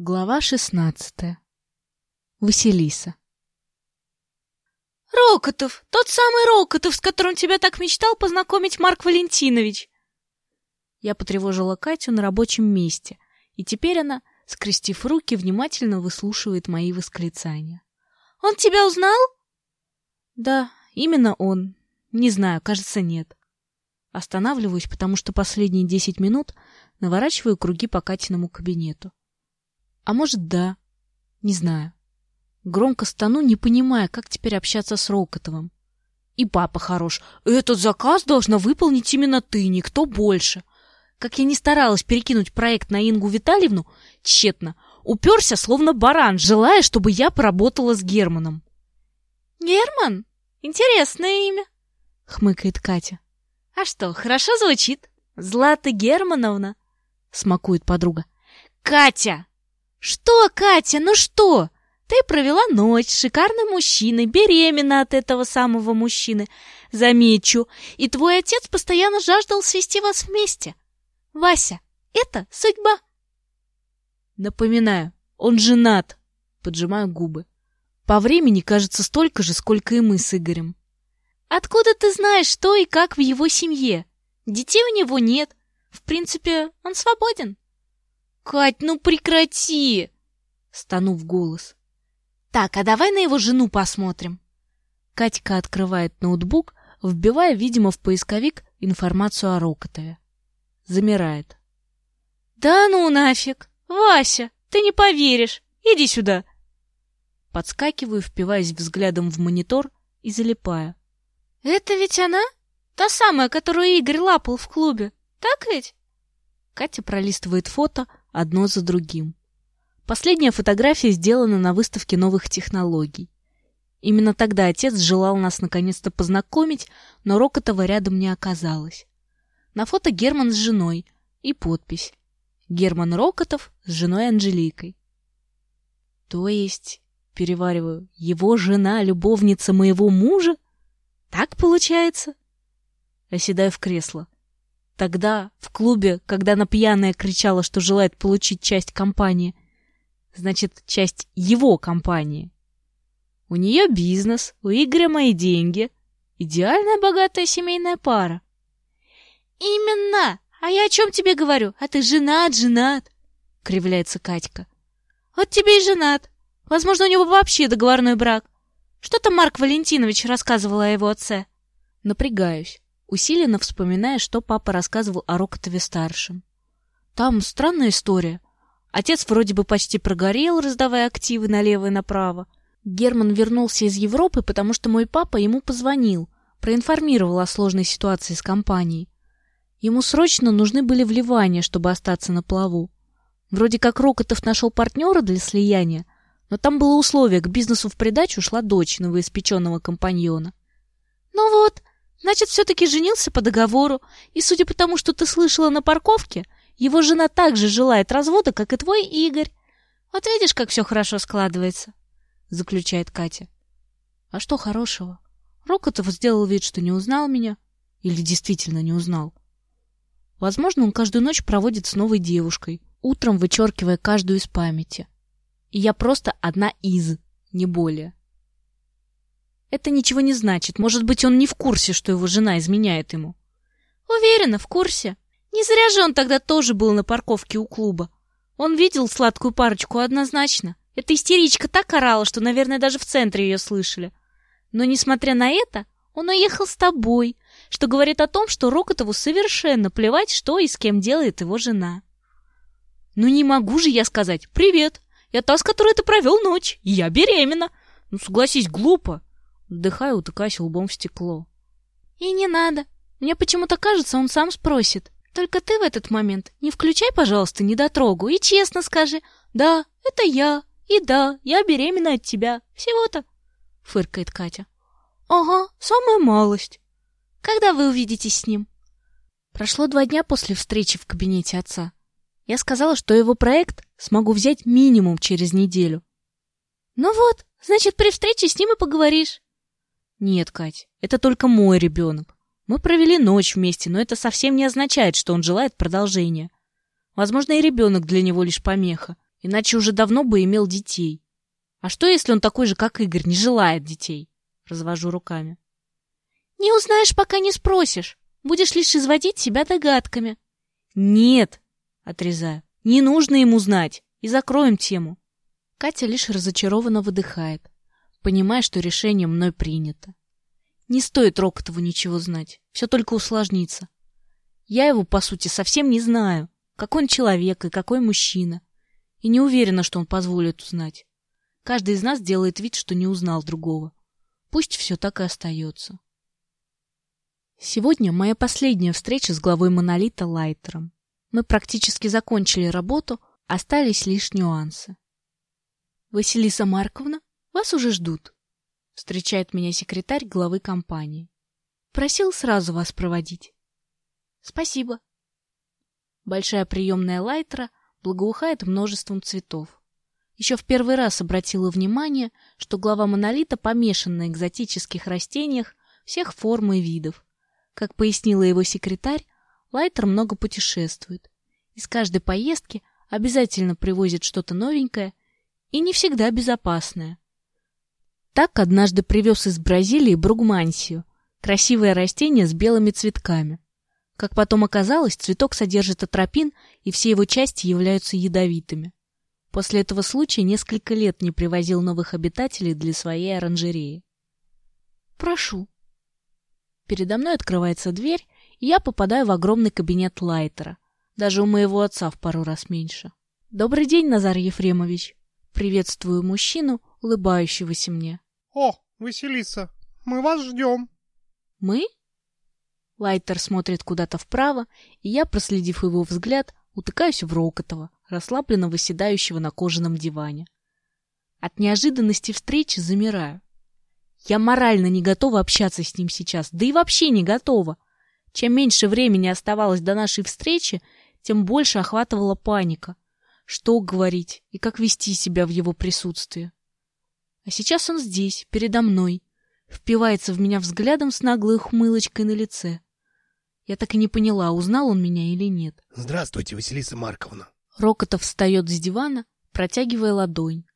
Глава шестнадцатая. Василиса. Рокотов! Тот самый Рокотов, с которым тебя так мечтал познакомить Марк Валентинович! Я потревожила Катю на рабочем месте, и теперь она, скрестив руки, внимательно выслушивает мои восклицания. Он тебя узнал? Да, именно он. Не знаю, кажется, нет. Останавливаюсь, потому что последние десять минут наворачиваю круги по Катиному кабинету. А может, да. Не знаю. Громко стану, не понимая, как теперь общаться с Рокотовым. И папа хорош. Этот заказ должна выполнить именно ты, никто больше. Как я не старалась перекинуть проект на Ингу Витальевну, тщетно, уперся, словно баран, желая, чтобы я поработала с Германом. Герман? Интересное имя, хмыкает Катя. А что, хорошо звучит? Злата Германовна, смакует подруга. Катя! Что, Катя, ну что? Ты провела ночь с шикарным мужчиной, беременна от этого самого мужчины. Замечу, и твой отец постоянно жаждал свести вас вместе. Вася, это судьба. Напоминаю, он женат. Поджимаю губы. По времени, кажется, столько же, сколько и мы с Игорем. Откуда ты знаешь, что и как в его семье? Детей у него нет. В принципе, он свободен. Кать, ну прекрати! Стану в голос. Так, а давай на его жену посмотрим. Катька открывает ноутбук, вбивая, видимо, в поисковик информацию о Рокотове. Замирает. Да ну нафиг! Вася, ты не поверишь! Иди сюда! Подскакиваю, впиваясь взглядом в монитор и залипаю. Это ведь она? Та самая, которую Игорь лапал в клубе. Так ведь? Катя пролистывает фото одно за другим. Последняя фотография сделана на выставке новых технологий. Именно тогда отец желал нас наконец-то познакомить, но Рокотова рядом не оказалось. На фото Герман с женой и подпись «Герман Рокотов с женой Анжеликой». То есть, перевариваю, его жена — любовница моего мужа? Так получается? Оседаю в кресло. Тогда, в клубе, когда она пьяная кричала, что желает получить часть компании, значит, часть его компании. У нее бизнес, у Игоря мои деньги. Идеальная богатая семейная пара. Именно! А я о чем тебе говорю? А ты женат, женат, кривляется Катька. Вот тебе и женат. Возможно, у него вообще договорной брак. Что там Марк Валентинович рассказывал о его отце? Напрягаюсь усиленно вспоминая, что папа рассказывал о Рокотове-старшем. Там странная история. Отец вроде бы почти прогорел, раздавая активы налево и направо. Герман вернулся из Европы, потому что мой папа ему позвонил, проинформировал о сложной ситуации с компанией. Ему срочно нужны были вливания, чтобы остаться на плаву. Вроде как Рокотов нашел партнера для слияния, но там было условие, к бизнесу в придачу шла дочь новоиспеченного компаньона. «Ну вот, Значит, все-таки женился по договору, и, судя по тому, что ты слышала на парковке, его жена также желает развода, как и твой Игорь. Вот видишь, как все хорошо складывается, — заключает Катя. А что хорошего? Рокотов сделал вид, что не узнал меня. Или действительно не узнал. Возможно, он каждую ночь проводит с новой девушкой, утром вычеркивая каждую из памяти. И я просто одна из, не более. Это ничего не значит. Может быть, он не в курсе, что его жена изменяет ему. Уверена, в курсе. Не зря же он тогда тоже был на парковке у клуба. Он видел сладкую парочку однозначно. Эта истеричка так орала, что, наверное, даже в центре ее слышали. Но, несмотря на это, он уехал с тобой, что говорит о том, что Рокотову совершенно плевать, что и с кем делает его жена. Ну не могу же я сказать «Привет, я та, с которой ты провел ночь, я беременна». Ну согласись, глупо. Вдыхаю, утыкаясь лбом в стекло. И не надо. Мне почему-то кажется, он сам спросит. Только ты в этот момент не включай, пожалуйста, недотрогу и честно скажи «Да, это я, и да, я беременна от тебя, всего-то», — фыркает Катя. «Ага, самая малость. Когда вы увидитесь с ним?» Прошло два дня после встречи в кабинете отца. Я сказала, что его проект смогу взять минимум через неделю. «Ну вот, значит, при встрече с ним и поговоришь. Нет, Кать, это только мой ребенок. Мы провели ночь вместе, но это совсем не означает, что он желает продолжения. Возможно, и ребенок для него лишь помеха. Иначе уже давно бы имел детей. А что, если он такой же, как Игорь, не желает детей? Развожу руками. Не узнаешь, пока не спросишь. Будешь лишь изводить себя догадками. Нет, отрезаю. Не нужно ему знать. И закроем тему. Катя лишь разочарованно выдыхает, понимая, что решение мной принято. Не стоит Рокотову ничего знать. Все только усложнится. Я его, по сути, совсем не знаю. Какой он человек и какой мужчина. И не уверена, что он позволит узнать. Каждый из нас делает вид, что не узнал другого. Пусть все так и остается. Сегодня моя последняя встреча с главой Монолита Лайтером. Мы практически закончили работу, остались лишь нюансы. Василиса Марковна, вас уже ждут. Встречает меня секретарь главы компании. Просил сразу вас проводить. Спасибо. Большая приемная Лайтера благоухает множеством цветов. Еще в первый раз обратила внимание, что глава монолита помешан на экзотических растениях всех форм и видов. Как пояснила его секретарь, Лайтер много путешествует. Из каждой поездки обязательно привозит что-то новенькое и не всегда безопасное. Так однажды привез из Бразилии бругмансию, красивое растение с белыми цветками. Как потом оказалось, цветок содержит атропин, и все его части являются ядовитыми. После этого случая несколько лет не привозил новых обитателей для своей оранжереи. Прошу. Передо мной открывается дверь, и я попадаю в огромный кабинет Лайтера. Даже у моего отца в пару раз меньше. Добрый день, Назар Ефремович. Приветствую мужчину, улыбающегося мне. О, Василиса, мы вас ждем. Мы? Лайтер смотрит куда-то вправо, и я, проследив его взгляд, утыкаюсь в Рокотова, расслабленно выседающего на кожаном диване. От неожиданности встречи замираю. Я морально не готова общаться с ним сейчас, да и вообще не готова. Чем меньше времени оставалось до нашей встречи, тем больше охватывала паника. Что говорить и как вести себя в его присутствии. А сейчас он здесь, передо мной, впивается в меня взглядом с наглой ухмылочкой на лице. Я так и не поняла, узнал он меня или нет. Здравствуйте, Василиса Марковна. Рокотов встает с дивана, протягивая ладонь.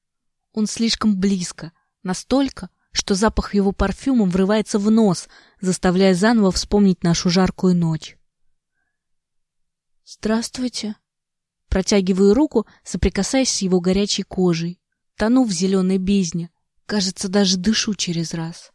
Он слишком близко, настолько, что запах его парфюма врывается в нос, заставляя заново вспомнить нашу жаркую ночь. Здравствуйте. Протягиваю руку, соприкасаясь с его горячей кожей. Тону в зеленой бездне. Кажется, даже дышу через раз.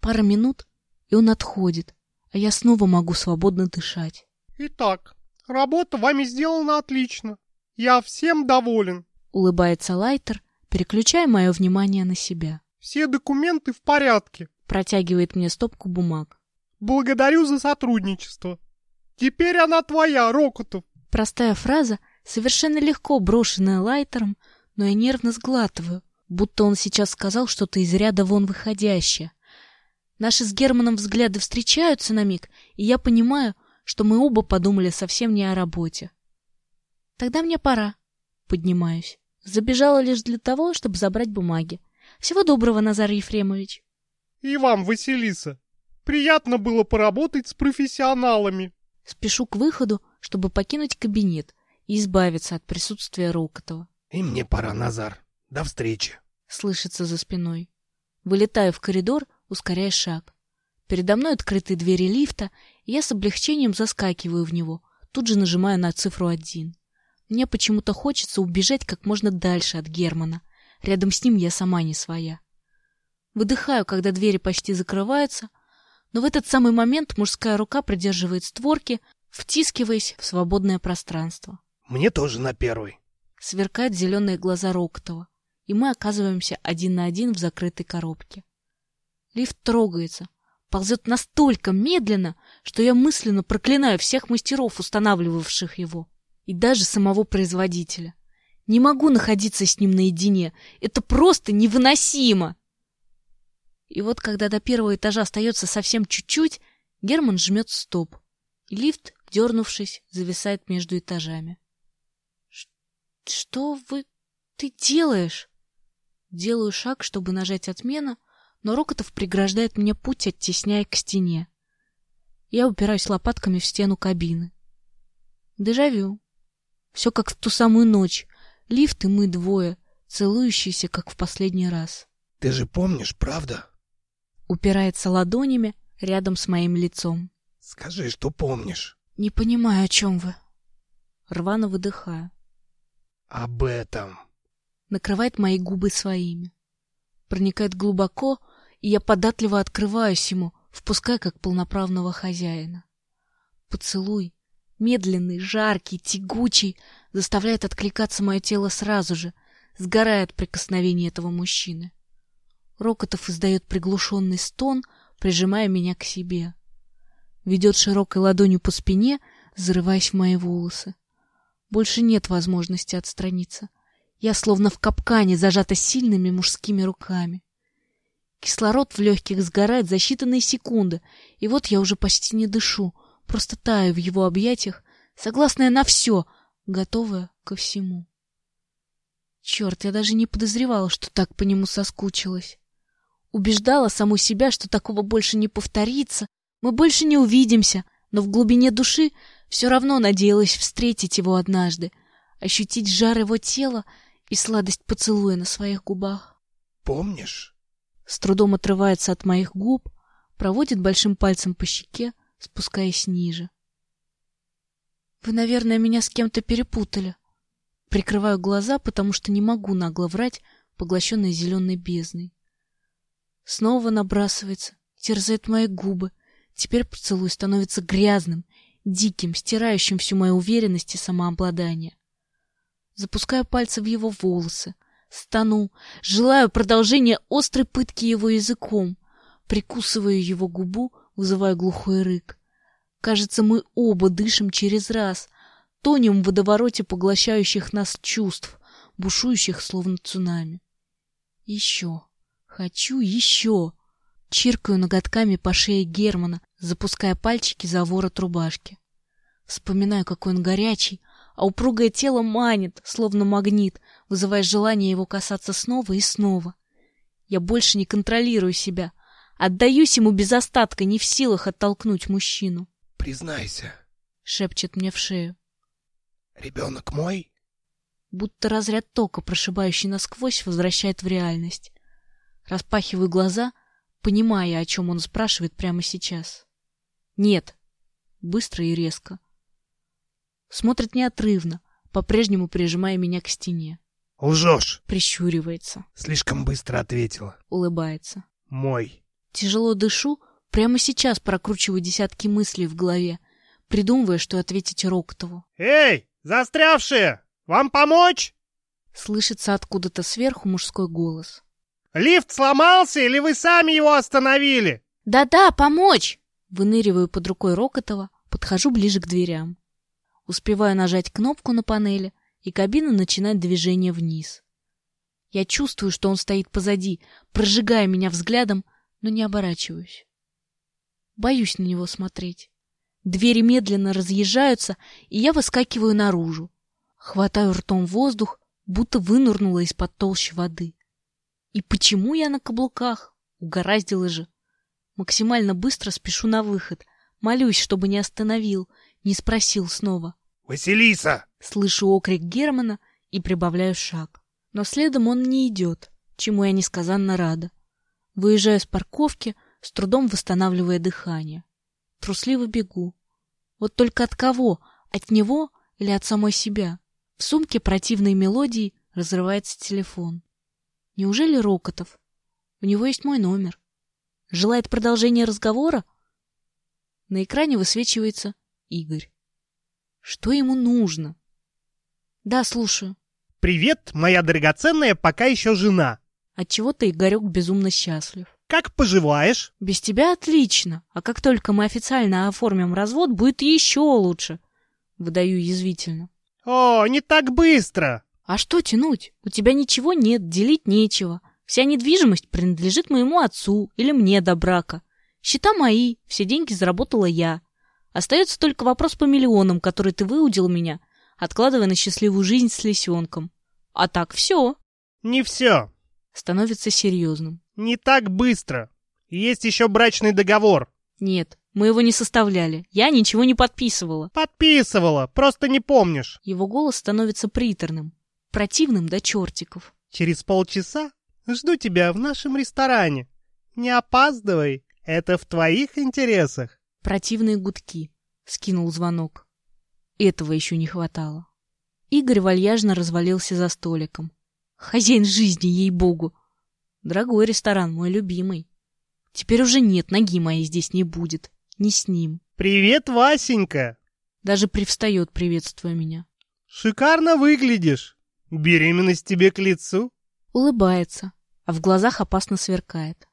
Пара минут, и он отходит, а я снова могу свободно дышать. Итак, работа вами сделана отлично. Я всем доволен. Улыбается Лайтер, переключая мое внимание на себя. Все документы в порядке. Протягивает мне стопку бумаг. Благодарю за сотрудничество. Теперь она твоя, Рокотов. Простая фраза, совершенно легко брошенная Лайтером, но я нервно сглатываю, будто он сейчас сказал что-то из ряда вон выходящее. Наши с Германом взгляды встречаются на миг, и я понимаю, что мы оба подумали совсем не о работе. Тогда мне пора. Поднимаюсь. Забежала лишь для того, чтобы забрать бумаги. Всего доброго, Назар Ефремович. И вам, Василиса. Приятно было поработать с профессионалами. Спешу к выходу, чтобы покинуть кабинет и избавиться от присутствия Рокотова. И мне пора, Назар. До встречи. Слышится за спиной. Вылетаю в коридор ускоряя шаг. Передо мной открытые двери лифта, и я с облегчением заскакиваю в него, тут же нажимаю на цифру один. Мне почему-то хочется убежать как можно дальше от Германа. Рядом с ним я сама не своя. Выдыхаю, когда двери почти закрываются, но в этот самый момент мужская рука придерживает створки, втискиваясь в свободное пространство. Мне тоже на первый. Сверкают зеленые глаза Рокотова, и мы оказываемся один на один в закрытой коробке. Лифт трогается, ползет настолько медленно, что я мысленно проклинаю всех мастеров, устанавливавших его, и даже самого производителя. Не могу находиться с ним наедине. Это просто невыносимо. И вот, когда до первого этажа остается совсем чуть-чуть, Герман жмет стоп, и лифт, дернувшись, зависает между этажами. Что вы ты делаешь? Делаю шаг, чтобы нажать отмена, но Рокотов преграждает мне путь, оттесняя к стене. Я упираюсь лопатками в стену кабины. Дежавю. Все как в ту самую ночь. Лифт и мы двое, целующиеся, как в последний раз. Ты же помнишь, правда? Упирается ладонями рядом с моим лицом. Скажи, что помнишь. Не понимаю, о чем вы. Рвано выдыхаю. Об этом. Накрывает мои губы своими. Проникает глубоко, и я податливо открываюсь ему, впуская как полноправного хозяина. Поцелуй, медленный, жаркий, тягучий, заставляет откликаться мое тело сразу же, сгорает от прикосновения этого мужчины. Рокотов издает приглушенный стон, прижимая меня к себе. Ведет широкой ладонью по спине, зарываясь в мои волосы. Больше нет возможности отстраниться. Я словно в капкане, зажата сильными мужскими руками. Кислород в легких сгорает за считанные секунды, и вот я уже почти не дышу, просто таю в его объятиях, согласная на все, готовая ко всему. Черт, я даже не подозревала, что так по нему соскучилась. Убеждала саму себя, что такого больше не повторится, мы больше не увидимся, но в глубине души все равно надеялась встретить его однажды, ощутить жар его тела и сладость поцелуя на своих губах. Помнишь? С трудом отрывается от моих губ, проводит большим пальцем по щеке, спускаясь ниже. Вы, наверное, меня с кем-то перепутали. Прикрываю глаза, потому что не могу нагло врать, поглощенной зеленой бездной. Снова набрасывается, терзает мои губы. Теперь поцелуй становится грязным, диким, стирающим всю мою уверенность и самообладание. Запускаю пальцы в его волосы, стану, желаю продолжения острой пытки его языком, прикусываю его губу, вызывая глухой рык. Кажется, мы оба дышим через раз, тонем в водовороте поглощающих нас чувств, бушующих словно цунами. Еще. Хочу еще. Чиркаю ноготками по шее Германа, запуская пальчики за ворот рубашки. Вспоминаю, какой он горячий, а упругое тело манит, словно магнит, вызывая желание его касаться снова и снова. Я больше не контролирую себя, отдаюсь ему без остатка, не в силах оттолкнуть мужчину. Признайся, шепчет мне в шею. Ребенок мой? Будто разряд тока, прошибающий насквозь, возвращает в реальность. Распахиваю глаза, понимая, о чем он спрашивает прямо сейчас. Нет. Быстро и резко. Смотрит неотрывно, по-прежнему прижимая меня к стене. Лжешь. Прищуривается. Слишком быстро ответила. Улыбается. Мой. Тяжело дышу, прямо сейчас прокручиваю десятки мыслей в голове, придумывая, что ответить Роктову. Эй, застрявшие! Вам помочь? Слышится откуда-то сверху мужской голос. Лифт сломался или вы сами его остановили? Да-да, помочь! Выныриваю под рукой Рокотова, подхожу ближе к дверям. Успеваю нажать кнопку на панели, и кабина начинает движение вниз. Я чувствую, что он стоит позади, прожигая меня взглядом, но не оборачиваюсь. Боюсь на него смотреть. Двери медленно разъезжаются, и я выскакиваю наружу. Хватаю ртом воздух, будто вынырнула из-под толщи воды. И почему я на каблуках? Угораздило же. Максимально быстро спешу на выход. Молюсь, чтобы не остановил, не спросил снова. «Василиса!» Слышу окрик Германа и прибавляю шаг. Но следом он не идет, чему я несказанно рада. Выезжаю с парковки, с трудом восстанавливая дыхание. Трусливо бегу. Вот только от кого? От него или от самой себя? В сумке противной мелодии разрывается телефон. Неужели Рокотов? У него есть мой номер. Желает продолжения разговора? На экране высвечивается Игорь. Что ему нужно? Да, слушаю. Привет, моя драгоценная пока еще жена. Отчего-то Игорек безумно счастлив. Как поживаешь? Без тебя отлично. А как только мы официально оформим развод, будет еще лучше. Выдаю язвительно. О, не так быстро. А что тянуть? У тебя ничего нет, делить нечего. Вся недвижимость принадлежит моему отцу или мне до брака. Счета мои, все деньги заработала я. Остается только вопрос по миллионам, который ты выудил меня, откладывая на счастливую жизнь с лисенком. А так все. Не все. Становится серьезным. Не так быстро. Есть еще брачный договор. Нет, мы его не составляли. Я ничего не подписывала. Подписывала, просто не помнишь. Его голос становится приторным противным до чертиков. Через полчаса жду тебя в нашем ресторане. Не опаздывай, это в твоих интересах. Противные гудки. Скинул звонок. Этого еще не хватало. Игорь вальяжно развалился за столиком. Хозяин жизни, ей-богу. Дорогой ресторан, мой любимый. Теперь уже нет, ноги моей здесь не будет. Не с ним. Привет, Васенька. Даже привстает, приветствуя меня. Шикарно выглядишь. Беременность тебе к лицу. Улыбается, а в глазах опасно сверкает.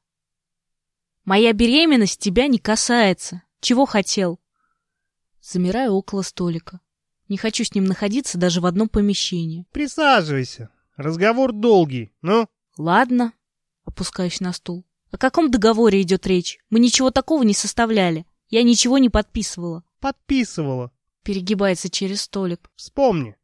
Моя беременность тебя не касается. Чего хотел? Замираю около столика. Не хочу с ним находиться даже в одном помещении. Присаживайся. Разговор долгий. Ну? Ладно. Опускаюсь на стул. О каком договоре идет речь? Мы ничего такого не составляли. Я ничего не подписывала. Подписывала. Перегибается через столик. Вспомни.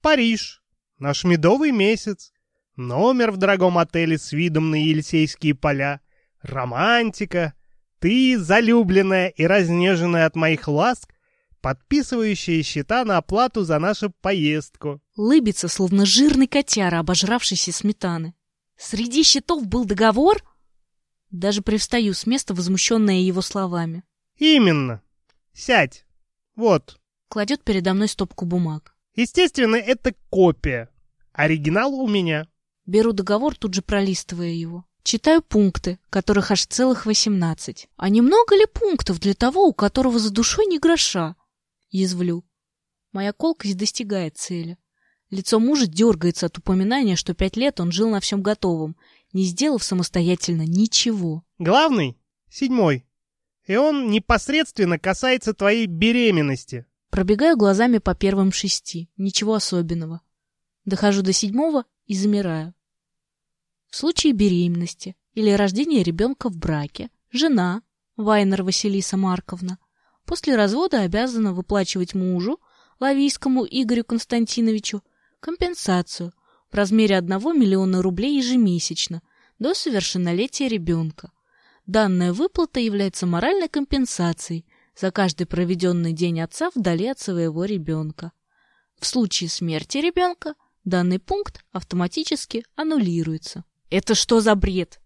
Париж. Наш медовый месяц. Номер в дорогом отеле с видом на Елисейские поля. Романтика. Ты, залюбленная и разнеженная от моих ласк, подписывающая счета на оплату за нашу поездку. Лыбится, словно жирный котяра, обожравшийся сметаны. Среди счетов был договор? Даже привстаю с места, возмущенная его словами. Именно. Сядь. Вот. Кладет передо мной стопку бумаг. Естественно, это копия. Оригинал у меня. Беру договор, тут же пролистывая его. Читаю пункты, которых аж целых восемнадцать. А немного ли пунктов для того, у которого за душой ни гроша? Язвлю. Моя колкость достигает цели. Лицо мужа дергается от упоминания, что пять лет он жил на всем готовом, не сделав самостоятельно ничего. Главный — седьмой. И он непосредственно касается твоей беременности. Пробегаю глазами по первым шести. Ничего особенного. Дохожу до седьмого и замираю. В случае беременности или рождения ребенка в браке, жена, Вайнер Василиса Марковна, после развода обязана выплачивать мужу, Лавийскому Игорю Константиновичу, компенсацию в размере 1 миллиона рублей ежемесячно до совершеннолетия ребенка. Данная выплата является моральной компенсацией за каждый проведенный день отца вдали от своего ребенка. В случае смерти ребенка данный пункт автоматически аннулируется. «Это что за бред?»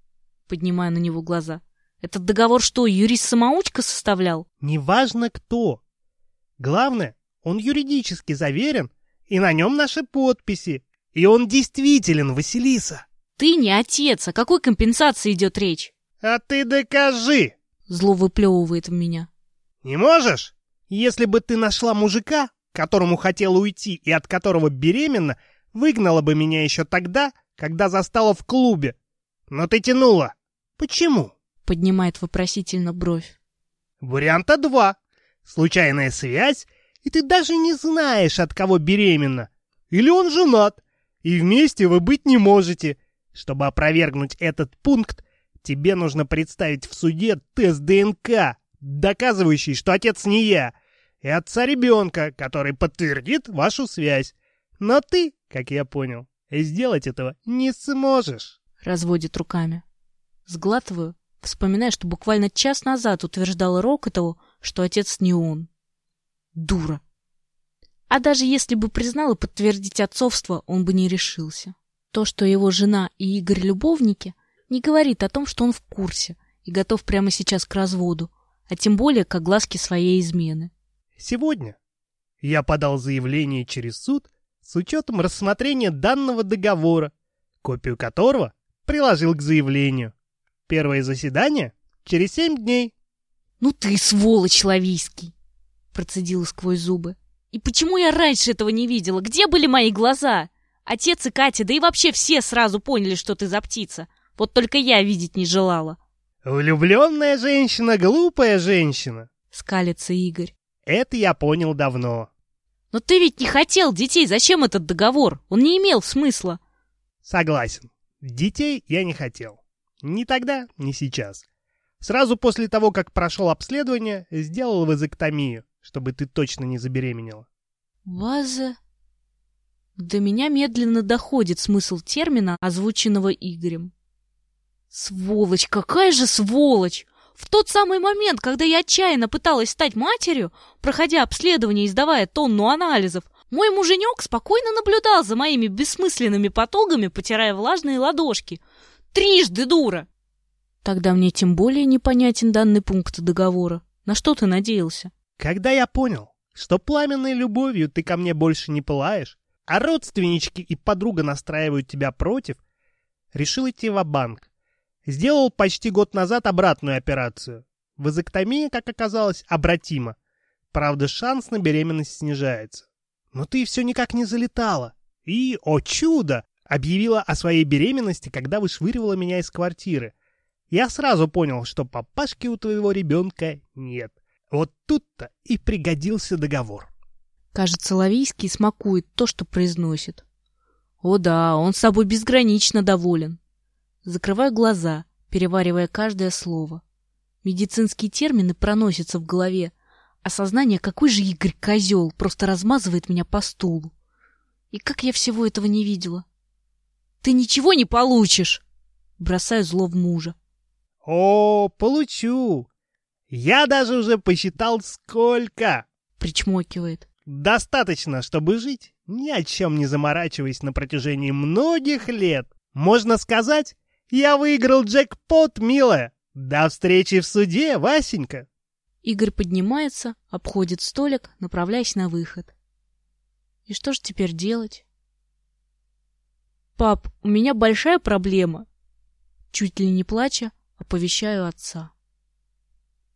Поднимаю на него глаза. «Этот договор что, юрист-самоучка составлял?» Неважно кто. Главное, он юридически заверен, и на нем наши подписи. И он действителен, Василиса. «Ты не отец, о какой компенсации идет речь?» А ты докажи. Зло выплевывает в меня. Не можешь? Если бы ты нашла мужика, которому хотела уйти и от которого беременна, выгнала бы меня еще тогда, когда застала в клубе. Но ты тянула. Почему? Поднимает вопросительно бровь. Варианта два. Случайная связь, и ты даже не знаешь, от кого беременна. Или он женат, и вместе вы быть не можете. Чтобы опровергнуть этот пункт, тебе нужно представить в суде тест ДНК, доказывающий, что отец не я, и отца ребенка, который подтвердит вашу связь. Но ты, как я понял, сделать этого не сможешь. Разводит руками. Сглатываю, вспоминая, что буквально час назад утверждала Рокотову, что отец не он. Дура. А даже если бы признал и подтвердить отцовство, он бы не решился. То, что его жена и Игорь любовники, не говорит о том, что он в курсе и готов прямо сейчас к разводу, а тем более к огласке своей измены. Сегодня я подал заявление через суд с учетом рассмотрения данного договора, копию которого приложил к заявлению. Первое заседание через семь дней. «Ну ты сволочь, Лавийский!» процедила сквозь зубы. «И почему я раньше этого не видела? Где были мои глаза? Отец и Катя, да и вообще все сразу поняли, что ты за птица. Вот только я видеть не желала». Влюбленная женщина, глупая женщина. Скалится Игорь. Это я понял давно. Но ты ведь не хотел детей, зачем этот договор? Он не имел смысла. Согласен. Детей я не хотел. Ни тогда, ни сейчас. Сразу после того, как прошел обследование, сделал вазоктомию, чтобы ты точно не забеременела. Ваза... До меня медленно доходит смысл термина, озвученного Игорем. Сволочь, какая же сволочь! В тот самый момент, когда я отчаянно пыталась стать матерью, проходя обследование и сдавая тонну анализов, Мой муженек спокойно наблюдал за моими бессмысленными потугами, потирая влажные ладошки. Трижды дура! Тогда мне тем более непонятен данный пункт договора. На что ты надеялся? Когда я понял, что пламенной любовью ты ко мне больше не пылаешь, а родственнички и подруга настраивают тебя против, решил идти в банк Сделал почти год назад обратную операцию. Вазоктомия, как оказалось, обратима. Правда, шанс на беременность снижается. Но ты все никак не залетала. И, о чудо, объявила о своей беременности, когда вышвыривала меня из квартиры. Я сразу понял, что папашки у твоего ребенка нет. Вот тут-то и пригодился договор. Кажется, Лавийский смакует то, что произносит. О да, он собой безгранично доволен. Закрываю глаза, переваривая каждое слово. Медицинские термины проносятся в голове, а сознание, какой же Игорь козел, просто размазывает меня по стулу. И как я всего этого не видела? Ты ничего не получишь! Бросаю зло в мужа. О, получу! Я даже уже посчитал, сколько! Причмокивает. Достаточно, чтобы жить, ни о чем не заморачиваясь на протяжении многих лет. Можно сказать, я выиграл джекпот, милая. До встречи в суде, Васенька. Игорь поднимается, обходит столик, направляясь на выход. И что же теперь делать? Пап, у меня большая проблема. Чуть ли не плача, оповещаю отца.